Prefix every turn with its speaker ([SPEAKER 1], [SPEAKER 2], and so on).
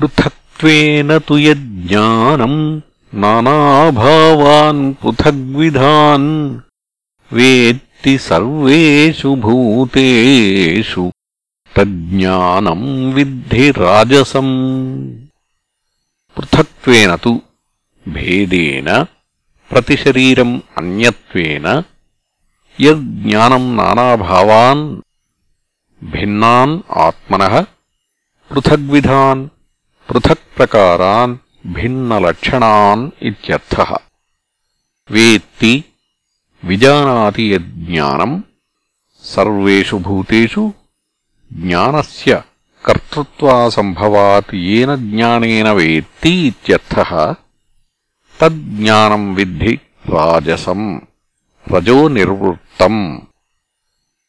[SPEAKER 1] పృథక్త్వేన తు యజ్ఞానం నానాభావాన్ పృథగ్విధాన్ వేత్తి సర్వేషు భూతేషు తజ్ఞానం విద్ధి రాజసం. పృథక్త్వేన తు భేదేన ప్రతిశరీరం అన్యత్వేన యజ్ఞానం నానాభావాన్ భిన్నాన్ ఆత్మన పృథగ్విధాన్ पृथक् प्रकारा भिन्नलक्षण वेत्ति विजानाति यज्ञानम् सर्वेषु भूतेषु ज्ञानस्य कर्तृत्वासम्भवात् येन ज्ञानेन वेत्ति इत्यर्थः। तज्ज्ञानम् विद्धि राजसम् रजो निर्वृत्तम्